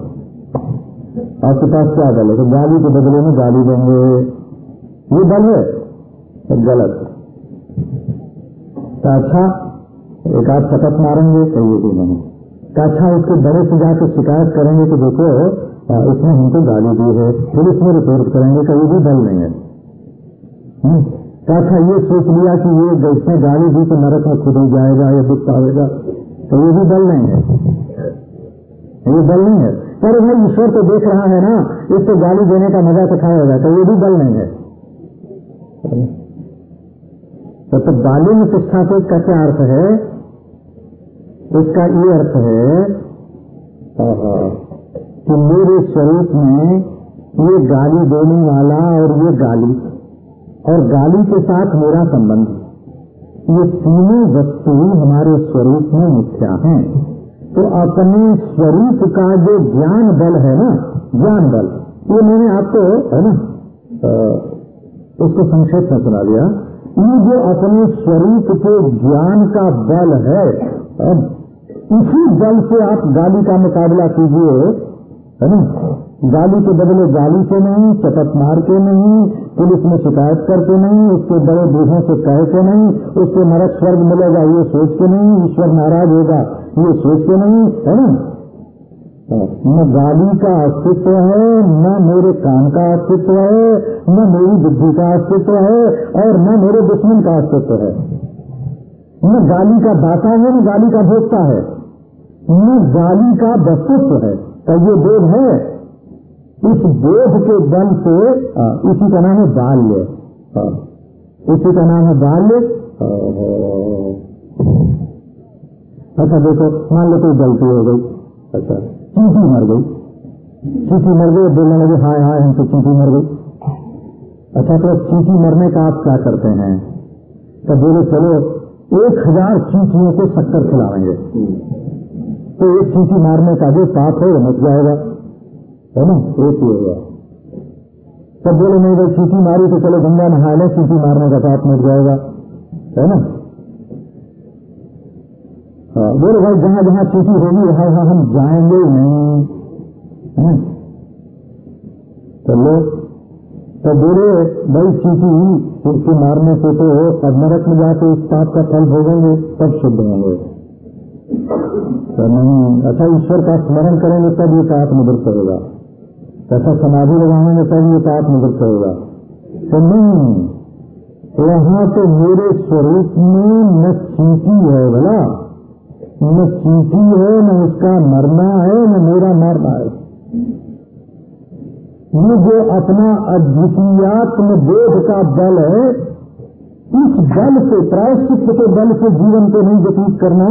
आपके पास क्या बल है? तो गाली के बदले में गाली देंगे। ये बल है? तो गलत। तो अच्छा एक आध शपथ मारेंगे तो ये भी नहीं। अच्छा उसके बड़े से जाकर शिकायत करेंगे कि देखो उसने हमको गाली दी है पुलिस में रिपोर्ट करेंगे का ये भी दल नहीं है। हम्म? अच्छा ये सोच लिया कि ये इसने गाली दी तो नरक में खुद ही जाएगा या दुख पाएगा तो ये भी दल नहीं है। ये दल नहीं है। पर भाई ईश्वर तो देख रहा है ना इसको गाली देने का मज़ा तो खाएगा तो ये भी दल नहीं है। तो, तो गाली में शिक्षा का क्या अर्थ है? इसका ये अर्थ है कि मेरे स्वरूप में ये गाली देने वाला और ये गाली और गाली के साथ मेरा संबंध ये तीनों वस्तु हमारे स्वरूप में मिथ्या हैं। तो अपने स्वरूप का जो ज्ञान बल है ना ज्ञान बल ये मैंने आपको है ना? उसको संक्षेप में सुना दिया। ये जो अपने स्वरूप के ज्ञान का बल है इसी बल से आप गाली का मुकाबला कीजिए, है ना? गाली के बदले गाली से नहीं चपत मार के नहीं, पुलिस में शिकायत करके नहीं, उसके बड़े बूढ़ों से कह के नहीं, उसके नरक स्वर्ग मिलेगा, ये सोच के नहीं, ईश्वर नाराज़ होगा, ये सोच के नहीं, है ना? न गाली का अस्तित्व है, न मेरे काम का अस्तित्व है, न मेरी बुद्धि का अस्तित्व है, और न मेरे दुश्मन का अस्तित्व है। न गाली का दाता है, न गाली का भोगता है। न गाली का वस्तुत्व है। तो ये बोध है। इस बोध के बल से इसी का नाम है बाल्य। इसी का नाम है बाल्य। अच्छा देखो, मान लो कोई गलती हो गई। अच्छा चीटी मर गई। चीटी मर गई, बोलने लगे, हाय हाय हमसे चीटी मर गई। अच्छा तो चीटी मरने का आप क्या करते हैं? तो बोले, चलो, एक हज़ार चीटियों को शक्कर खिलाएँगे। तो एक चीटी मारने का जो पाप है, वो मच जाएगा। है ना? एक ही होगा। तब बोले, नहीं भाई, चीटी मारी तो चलो गंगा नहा लें, चीटी मारने का पाप मच जाएगा। है ना? हाँ बोले, भाई, जहाँ जहाँ चीटी होगी, वहाँ वहाँ हम जाएँगे नहीं। चलो। तो बोले, भाई, चीटी चीटी मारने से तो अब नरक में जाके इस पाप का फल भोगेंगे तब शुद्ध होंगे। अच्छा ईश्वर का स्मरण करेंगे, तब ये पाप निवृत्त होगा। ऐसा समाधि लगाएँगे तब ये पाप निवृत्त होगा। तो नहीं वहाँ तो मेरे स्वरूप में न चीटी है बोला न चीटी है, न उसका मरना है, न मेरा मरना है। ये जो अपना अद्वितीयात्म बोध का बल है इस बल से प्रायश्चित के बल से जीवन को नहीं व्यतीत करना,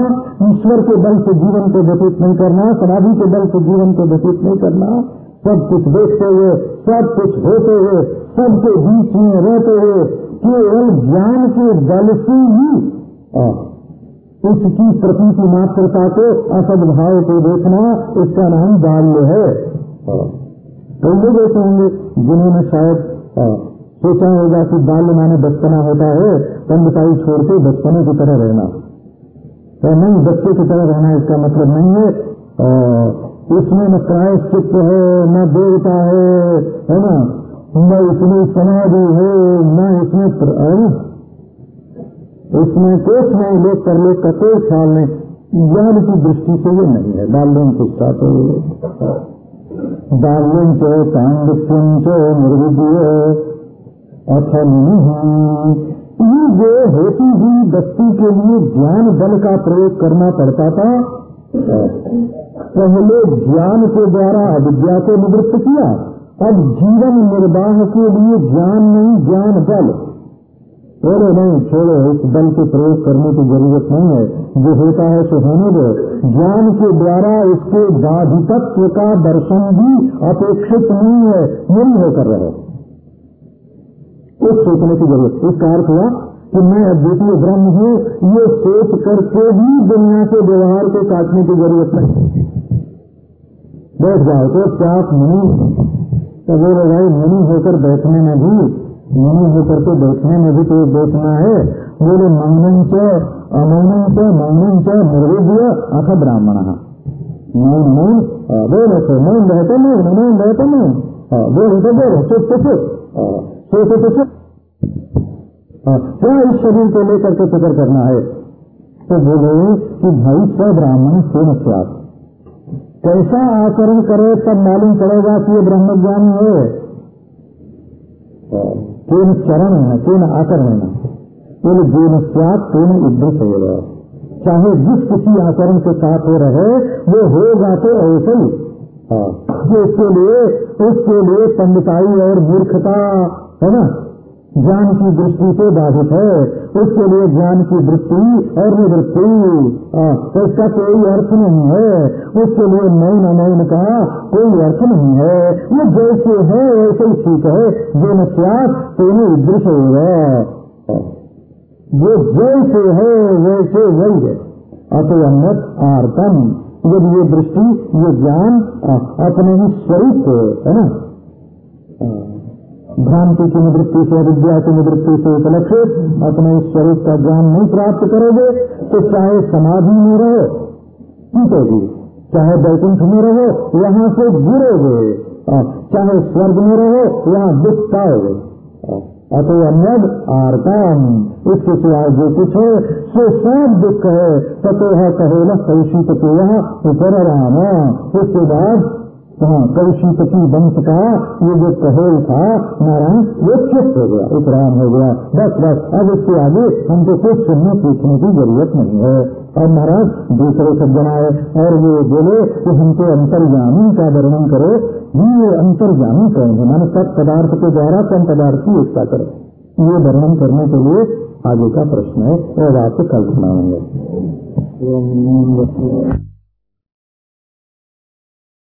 ईश्वर के बल से जीवन को व्यतीत नहीं करना, समाधि के बल से जीवन को व्यतीत नहीं करना, सब कुछ देखते हुए, सब कुछ होते हुए, सबके बीच में रहते हुए, केवल ज्ञान के बल से ही। उसकी प्रतीति मात्रता को, असदभाव को देखना इसका नाम बाल्य है। कई लोग ऐसे होंगे जिन्होंने शायद सोचा होगा कि बाल्य माने बचपना होता है पंडिताई छोड़ के बचपने की तरह रहना। तो नहीं, बच्चे की तरह रहना इसका मतलब नहीं है। इसमें न प्रायश्चित है न देवता है है ना? न इसमें समाधि है, न इसमें इसमें कुछ नहीं, लोग कर लोग का कोई ख्याल नहीं। ज्ञान की दृष्टि से ये नहीं है। बाल्यम पुष्टा तो बाल्यम चो पांडित्यम चो अथन ये जो होती हुई वस्तु के लिए ज्ञान बल का प्रयोग करना पड़ता था, पहले ज्ञान के द्वारा अविद्या को निवृत्त किया, अब जीवन निर्वाह के लिए ज्ञान नहीं, ज्ञान बल। बोले नहीं, छोड़ो, इस बल के प्रयोग करने की ज़रूरत नहीं है। जो होता है सो होने दो। ज्ञान के द्वारा इसके बाधितत्व का दर्शन भी अपेक्षित नहीं है यही होकर रहे। कुछ सोचने की ज़रूरत। इसका अर्थ हुआ कि मैं अद्वितीय ब्रह्म हूँ, ये सोच करके भी दुनिया के व्यवहार को काटने की ज़रूरत नहीं बैठ जाओ तो क्या मुनि बोले भाई मुनि होकर बैठने में भी, मुनि होकर के बैठने में भी तो बैठना है। बोले, मौनम च, अमौनम च, मौनम च निर्विद्य अथ ब्राह्मण। मौन मौन बोले तो मौन रहते मौन मौन रहते मौन बोले तो बोले चुप। चुप सोचे तो चुप। क्या इस शरीर को लेकर के फ़िक्र करना है? तो बोले कि भाई, सब ब्राह्मण से नस्यात कैसा आचरण करे, तब मालूम पड़ेगा कि ये ब्रह्म ज्ञान है, केन चरण है केन आचरण है बोले जेन स्वाद तेन उद्दृत होगा चाहे जिस किसी आचरण के साथ हो रहे, वो होगा तो ऐसे ही। जो उसके लिए उसके लिए पंडिताई और मूर्खता है ना? ज्ञान की दृष्टि से बाधित है। उसके लिए ज्ञान की वृत्ति और निवृत्ति। तो इसका कोई अर्थ नहीं है। उसके लिए मौन अमौन का कोई अर्थ नहीं है। वो जैसे है, वैसे ही ठीक है। जो नस्यास तेने दृश्य होगा जो जैसे है, वैसे वही है। अतो अन्नत आर्तम। जब ये दृष्टि, ये ज्ञान अपने ही स्वरूप है ना? भ्रांति की निवृत्ति से, विद्या की निवृत्ति से उपलक्षित, अपने स्वरूप का ज्ञान नहीं प्राप्त करोगे तो चाहे समाधि में रहो टूटोगे चाहे बैकुंठ में रहो यहाँ से गिरोगे चाहे स्वर्ग में रहो यहाँ दुख पाओगे। अतो अन्यद आरतम इसके सिवाय जो कुछ है सो सब दुख है, ततो है कहो न कौशी तो यहाँ ऊपर राम उसके बाद हाँ कौशिकी वंश का ये जो कहोल था, नारायण, वो चुप हो गया उपराम हो गया। बस बस, अब इसके आगे हमको कुछ सुनने, पूछने की ज़रूरत नहीं है। और महाराज दूसरे सज्जन आए और वो बोले कि हमको अंतर्जामी का वर्णन करो। ये अंतर्जामी कौन है? मैंने सब पदार्थ के द्वारा कम पदार्थ की एकता करो। ये वर्णन करने के लिए आगे का प्रश्न है, और आपको कल सुनाएँगे